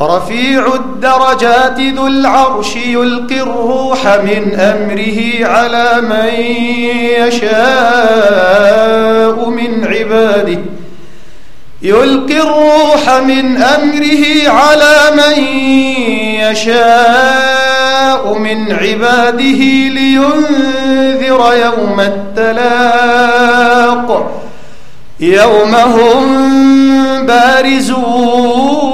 رفيع الدرجات ذو العرش يلقي الروح من أمره على من يشاء من عباده. يلقي الروح من أمره على من يشاء من عباده لينذر يوم التلاق. يوم هم بارزون.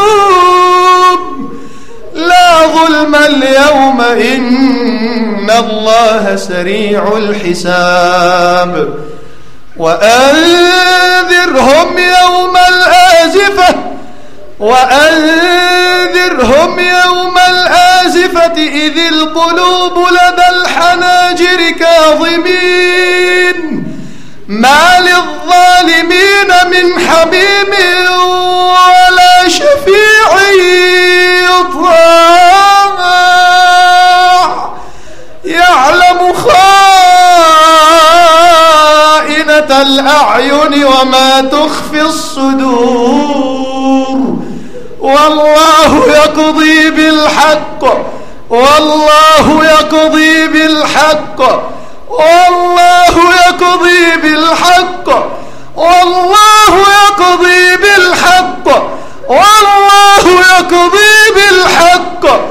لا ظلم اليوم إن الله سريع الحساب. وأنذرهم يوم الآزفة وأنذرهم يوم الآزفة إذ القلوب لدى الحناجر كاظمين. ما للظالمين من حميم الأعين وما تخفي الصدور. والله يقضي بالحق والله يقضي بالحق والله يقضي بالحق والله يقضي بالحق والله يقضي بالحق.